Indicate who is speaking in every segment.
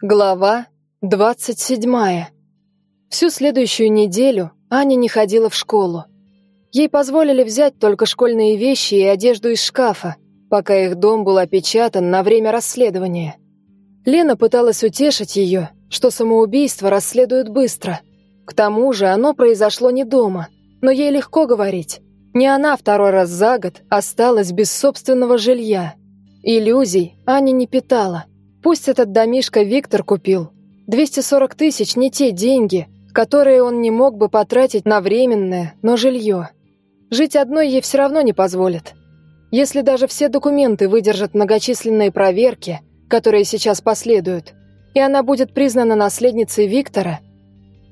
Speaker 1: Глава двадцать седьмая. Всю следующую неделю Аня не ходила в школу. Ей позволили взять только школьные вещи и одежду из шкафа, пока их дом был опечатан на время расследования. Лена пыталась утешить ее, что самоубийство расследуют быстро. К тому же оно произошло не дома, но ей легко говорить. Не она второй раз за год осталась без собственного жилья. Иллюзий Аня не питала – Пусть этот домишко Виктор купил. 240 тысяч не те деньги, которые он не мог бы потратить на временное, но жилье. Жить одной ей все равно не позволит. Если даже все документы выдержат многочисленные проверки, которые сейчас последуют, и она будет признана наследницей Виктора,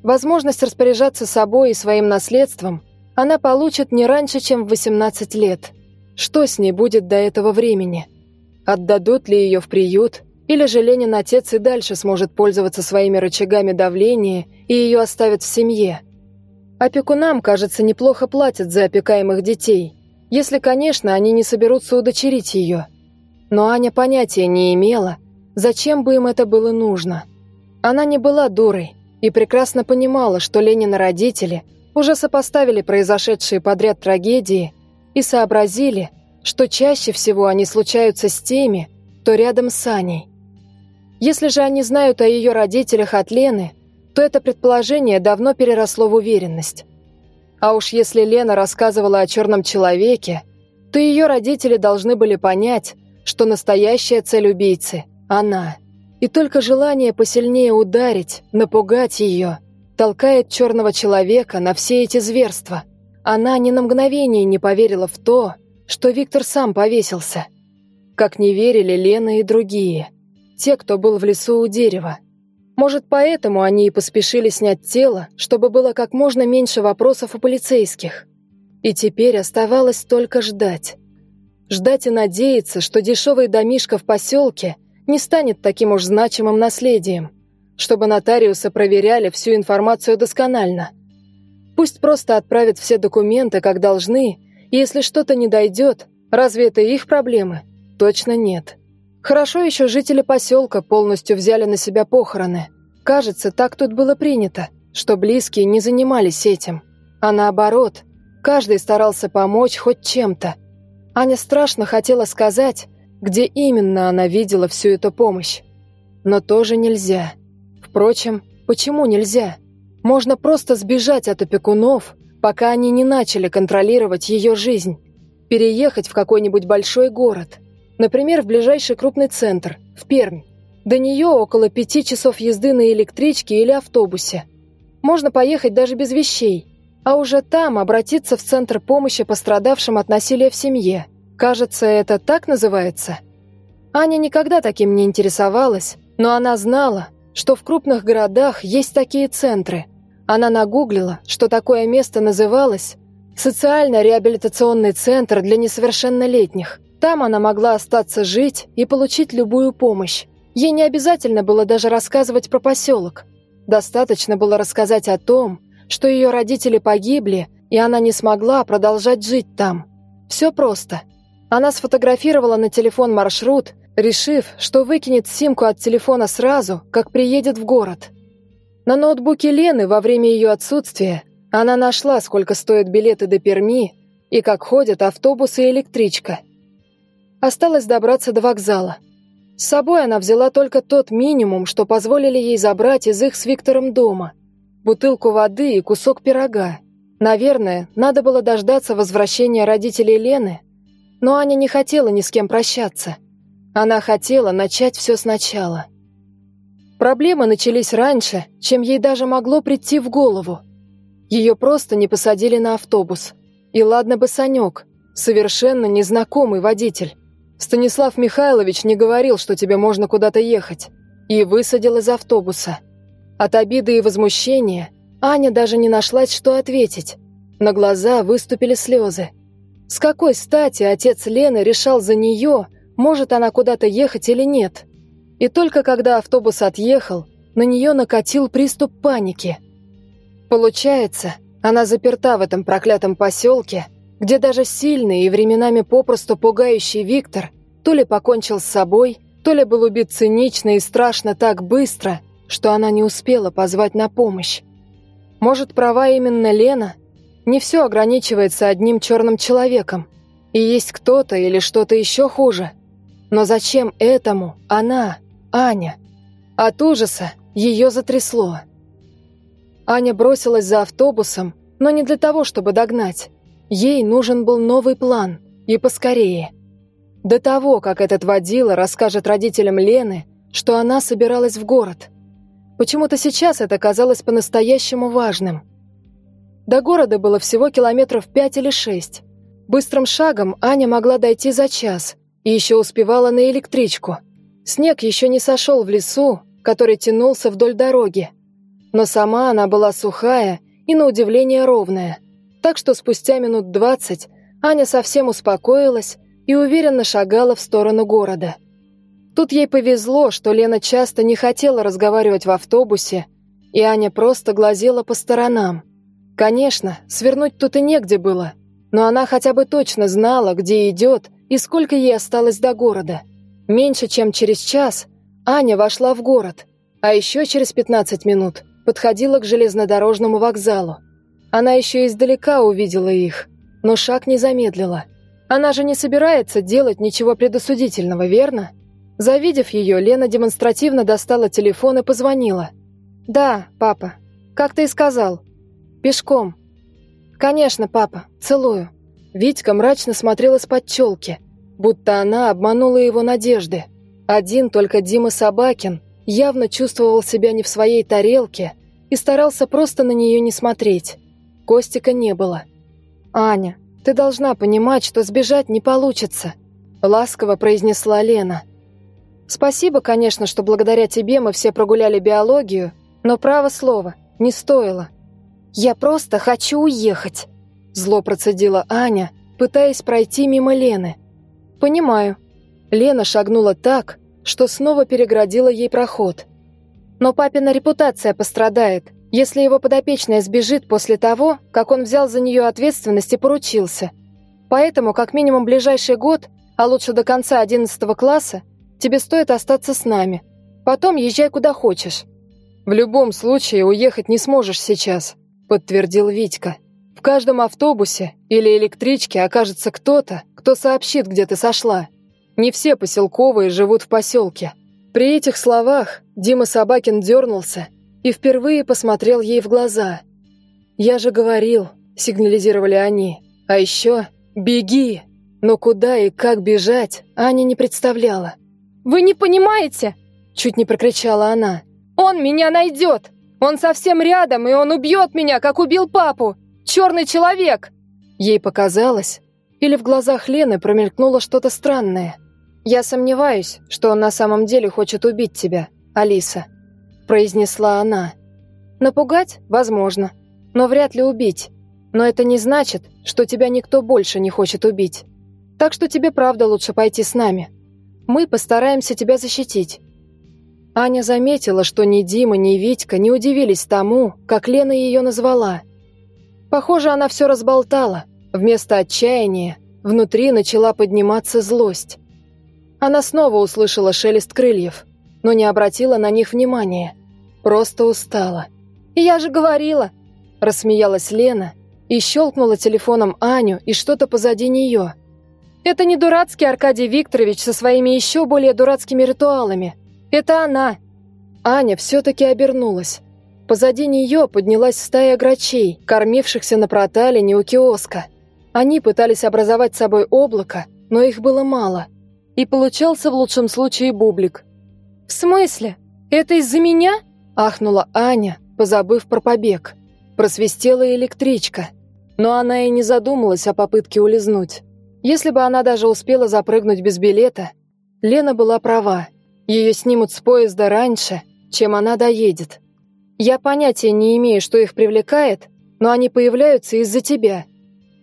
Speaker 1: возможность распоряжаться собой и своим наследством она получит не раньше, чем в 18 лет. Что с ней будет до этого времени? Отдадут ли ее в приют – или же Ленин отец и дальше сможет пользоваться своими рычагами давления и ее оставят в семье. Опекунам, кажется, неплохо платят за опекаемых детей, если, конечно, они не соберутся удочерить ее. Но Аня понятия не имела, зачем бы им это было нужно. Она не была дурой и прекрасно понимала, что Ленин родители уже сопоставили произошедшие подряд трагедии и сообразили, что чаще всего они случаются с теми, кто рядом с Аней. Если же они знают о ее родителях от Лены, то это предположение давно переросло в уверенность. А уж если Лена рассказывала о черном человеке, то ее родители должны были понять, что настоящая цель убийцы – она. И только желание посильнее ударить, напугать ее, толкает черного человека на все эти зверства. Она ни на мгновение не поверила в то, что Виктор сам повесился. Как не верили Лена и другие – те, кто был в лесу у дерева. Может, поэтому они и поспешили снять тело, чтобы было как можно меньше вопросов у полицейских. И теперь оставалось только ждать. Ждать и надеяться, что дешевый домишко в поселке не станет таким уж значимым наследием, чтобы нотариусы проверяли всю информацию досконально. Пусть просто отправят все документы, как должны, и если что-то не дойдет, разве это их проблемы? Точно нет. Хорошо еще жители поселка полностью взяли на себя похороны. Кажется, так тут было принято, что близкие не занимались этим. А наоборот, каждый старался помочь хоть чем-то. Аня страшно хотела сказать, где именно она видела всю эту помощь. Но тоже нельзя. Впрочем, почему нельзя? Можно просто сбежать от опекунов, пока они не начали контролировать ее жизнь. Переехать в какой-нибудь большой город – Например, в ближайший крупный центр, в Пермь. До нее около пяти часов езды на электричке или автобусе. Можно поехать даже без вещей, а уже там обратиться в Центр помощи пострадавшим от насилия в семье. Кажется, это так называется. Аня никогда таким не интересовалась, но она знала, что в крупных городах есть такие центры. Она нагуглила, что такое место называлось «Социально-реабилитационный центр для несовершеннолетних». Там она могла остаться жить и получить любую помощь. Ей не обязательно было даже рассказывать про поселок. Достаточно было рассказать о том, что ее родители погибли, и она не смогла продолжать жить там. Все просто. Она сфотографировала на телефон маршрут, решив, что выкинет симку от телефона сразу, как приедет в город. На ноутбуке Лены во время ее отсутствия она нашла, сколько стоят билеты до Перми и как ходят автобус и электричка – Осталось добраться до вокзала. С собой она взяла только тот минимум, что позволили ей забрать из их с Виктором дома. Бутылку воды и кусок пирога. Наверное, надо было дождаться возвращения родителей Лены, но Аня не хотела ни с кем прощаться. Она хотела начать все сначала. Проблемы начались раньше, чем ей даже могло прийти в голову. Ее просто не посадили на автобус. И ладно бы Санек, совершенно незнакомый водитель. Станислав Михайлович не говорил, что тебе можно куда-то ехать, и высадил из автобуса. От обиды и возмущения Аня даже не нашлась, что ответить. На глаза выступили слезы. С какой стати отец Лены решал за нее, может она куда-то ехать или нет? И только когда автобус отъехал, на нее накатил приступ паники. Получается, она заперта в этом проклятом поселке, где даже сильный и временами попросту пугающий Виктор то ли покончил с собой, Толя был убит цинично и страшно так быстро, что она не успела позвать на помощь. Может, права именно Лена? Не все ограничивается одним черным человеком. И есть кто-то или что-то еще хуже. Но зачем этому она, Аня? От ужаса ее затрясло. Аня бросилась за автобусом, но не для того, чтобы догнать. Ей нужен был новый план, и поскорее. До того, как этот водила расскажет родителям Лены, что она собиралась в город. Почему-то сейчас это казалось по-настоящему важным. До города было всего километров пять или шесть. Быстрым шагом Аня могла дойти за час и еще успевала на электричку. Снег еще не сошел в лесу, который тянулся вдоль дороги. Но сама она была сухая и, на удивление, ровная. Так что спустя минут двадцать Аня совсем успокоилась и уверенно шагала в сторону города. Тут ей повезло, что Лена часто не хотела разговаривать в автобусе, и Аня просто глазела по сторонам. Конечно, свернуть тут и негде было, но она хотя бы точно знала, где идет и сколько ей осталось до города. Меньше чем через час Аня вошла в город, а еще через 15 минут подходила к железнодорожному вокзалу. Она еще издалека увидела их, но шаг не замедлила. Она же не собирается делать ничего предосудительного, верно? Завидев ее, Лена демонстративно достала телефон и позвонила. «Да, папа. Как ты и сказал. Пешком». «Конечно, папа. Целую». Витька мрачно смотрел из-под челки, будто она обманула его надежды. Один только Дима Собакин явно чувствовал себя не в своей тарелке и старался просто на нее не смотреть. Костика не было. «Аня, ты должна понимать, что сбежать не получится», — ласково произнесла Лена. «Спасибо, конечно, что благодаря тебе мы все прогуляли биологию, но право слово, не стоило». «Я просто хочу уехать», — зло процедила Аня, пытаясь пройти мимо Лены. «Понимаю». Лена шагнула так, что снова переградила ей проход. Но папина репутация пострадает, если его подопечная сбежит после того, как он взял за нее ответственность и поручился. Поэтому, как минимум ближайший год, а лучше до конца 11 класса, тебе стоит остаться с нами. Потом езжай куда хочешь». «В любом случае уехать не сможешь сейчас», — подтвердил Витька. «В каждом автобусе или электричке окажется кто-то, кто сообщит, где ты сошла. Не все поселковые живут в поселке. При этих словах Дима Собакин дернулся и впервые посмотрел ей в глаза. «Я же говорил», — сигнализировали они. «А еще беги!» Но куда и как бежать, Аня не представляла.
Speaker 2: «Вы не понимаете?» — чуть не прокричала она. «Он меня найдет! Он совсем рядом, и он убьет меня, как убил папу! Черный человек!»
Speaker 1: Ей показалось, или в глазах Лены промелькнуло что-то странное. «Я сомневаюсь, что он на самом деле хочет убить тебя, Алиса», – произнесла она. «Напугать? Возможно, но вряд ли убить. Но это не значит, что тебя никто больше не хочет убить. Так что тебе правда лучше пойти с нами. Мы постараемся тебя защитить». Аня заметила, что ни Дима, ни Витька не удивились тому, как Лена ее назвала. Похоже, она все разболтала. Вместо отчаяния внутри начала подниматься злость. Она снова услышала шелест крыльев, но не обратила на них внимания. Просто устала.
Speaker 2: «Я же говорила!» – рассмеялась Лена и щелкнула телефоном Аню и что-то позади нее. «Это не дурацкий Аркадий Викторович со своими еще более дурацкими ритуалами. Это она!»
Speaker 1: Аня все-таки обернулась. Позади нее поднялась стая грачей, кормившихся на проталине у киоска. Они пытались образовать собой облако, но их было мало – и получался в лучшем случае бублик.
Speaker 2: «В смысле? Это из-за меня?»
Speaker 1: – ахнула Аня, позабыв про побег. Просвистела электричка, но она и не задумалась о попытке улизнуть. Если бы она даже успела запрыгнуть без билета, Лена была права. Ее снимут с поезда раньше, чем она доедет. Я понятия не имею, что их привлекает, но они появляются из-за тебя.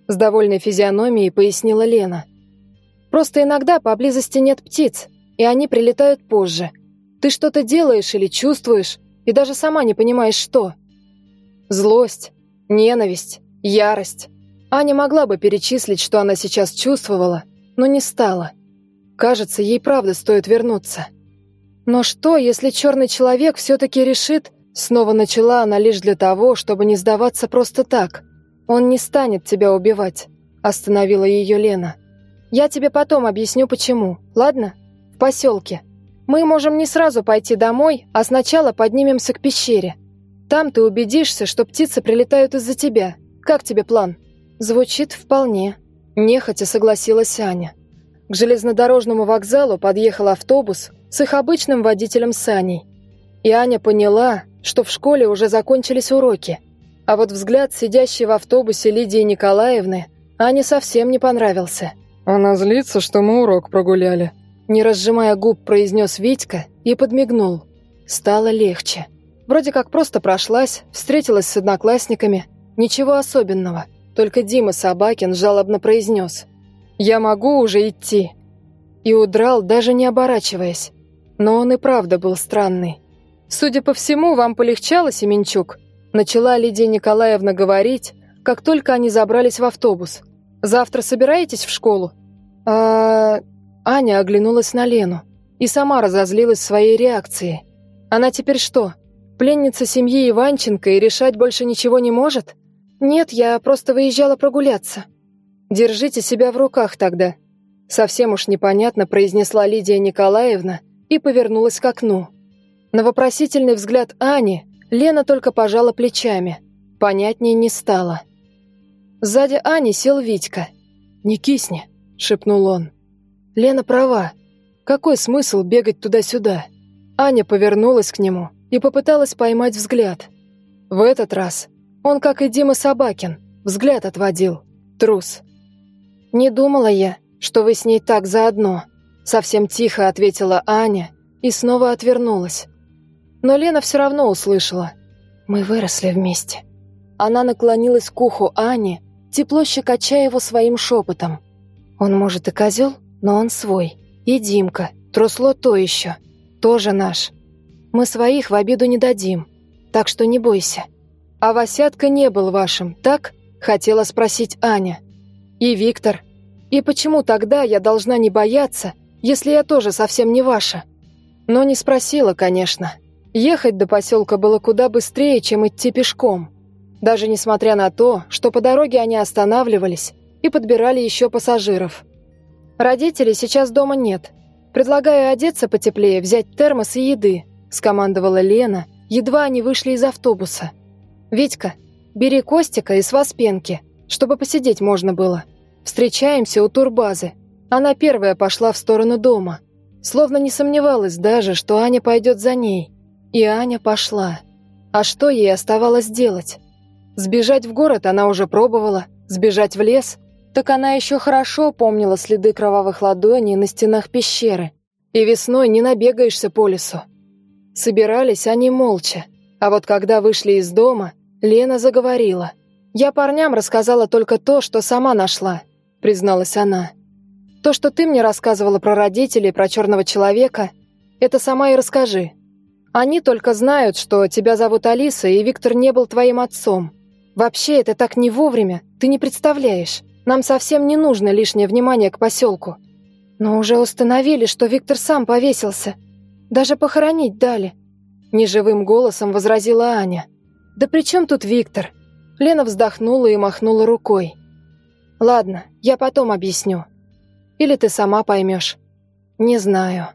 Speaker 1: С довольной физиономией пояснила Лена. Просто иногда поблизости нет птиц, и они прилетают позже. Ты что-то делаешь или чувствуешь, и даже сама не понимаешь, что. Злость, ненависть, ярость. Аня могла бы перечислить, что она сейчас чувствовала, но не стала. Кажется, ей правда стоит вернуться. Но что, если черный человек все-таки решит... Снова начала она лишь для того, чтобы не сдаваться просто так. Он не станет тебя убивать. Остановила ее Лена. Я тебе потом объясню, почему. Ладно? В поселке. Мы можем не сразу пойти домой, а сначала поднимемся к пещере. Там ты убедишься, что птицы прилетают из-за тебя. Как тебе план? Звучит вполне. Нехотя согласилась Аня. К железнодорожному вокзалу подъехал автобус с их обычным водителем Саней. И Аня поняла, что в школе уже закончились уроки. А вот взгляд сидящей в автобусе Лидии Николаевны Ане совсем не понравился.
Speaker 3: «Она злится, что мы урок прогуляли»,
Speaker 1: не разжимая губ, произнес Витька и подмигнул. Стало легче. Вроде как просто прошлась, встретилась с одноклассниками. Ничего особенного. Только Дима Собакин жалобно произнес. «Я могу уже идти». И удрал, даже не оборачиваясь. Но он и правда был странный. «Судя по всему, вам полегчало, Семенчук?» Начала Лидия Николаевна говорить, как только они забрались в автобус. «Завтра собираетесь в школу?» «А...» Аня оглянулась на Лену и сама разозлилась своей реакцией. Она теперь что, пленница семьи Иванченко и решать больше ничего не может? Нет, я просто выезжала прогуляться. Держите себя в руках тогда. Совсем уж непонятно произнесла Лидия Николаевна и повернулась к окну. На вопросительный взгляд Ани Лена только пожала плечами. Понятнее не стало. Сзади Ани сел Витька. «Не кисни», — шепнул он. Лена права. Какой смысл бегать туда-сюда? Аня повернулась к нему и попыталась поймать взгляд. В этот раз он, как и Дима Собакин, взгляд отводил. Трус. «Не думала я, что вы с ней так заодно», совсем тихо ответила Аня и снова отвернулась. Но Лена все равно услышала. «Мы выросли вместе». Она наклонилась к уху Ани, тепло щекоча его своим шепотом. «Он, может, и козел, но он свой. И Димка, трусло то еще, тоже наш. Мы своих в обиду не дадим, так что не бойся. А Васятка не был вашим, так? Хотела спросить Аня. И Виктор. И почему тогда я должна не бояться, если я тоже совсем не ваша? Но не спросила, конечно. Ехать до поселка было куда быстрее, чем идти пешком. Даже несмотря на то, что по дороге они останавливались и подбирали еще пассажиров. «Родителей сейчас дома нет. Предлагаю одеться потеплее, взять термос и еды», – скомандовала Лена, едва они вышли из автобуса. «Витька, бери Костика и с вас пенки, чтобы посидеть можно было. Встречаемся у турбазы». Она первая пошла в сторону дома, словно не сомневалась даже, что Аня пойдет за ней. И Аня пошла. А что ей оставалось делать? Сбежать в город она уже пробовала, сбежать в лес так она еще хорошо помнила следы кровавых ладоней на стенах пещеры. И весной не набегаешься по лесу. Собирались они молча. А вот когда вышли из дома, Лена заговорила. «Я парням рассказала только то, что сама нашла», — призналась она. «То, что ты мне рассказывала про родителей, про черного человека, это сама и расскажи. Они только знают, что тебя зовут Алиса, и Виктор не был твоим отцом. Вообще, это так не вовремя, ты не представляешь. Нам совсем не нужно лишнее внимание к поселку. Но уже установили, что Виктор сам повесился. Даже похоронить дали. Неживым голосом возразила Аня. Да при чем тут Виктор? Лена вздохнула и махнула рукой. Ладно, я потом объясню. Или ты сама поймешь. Не знаю.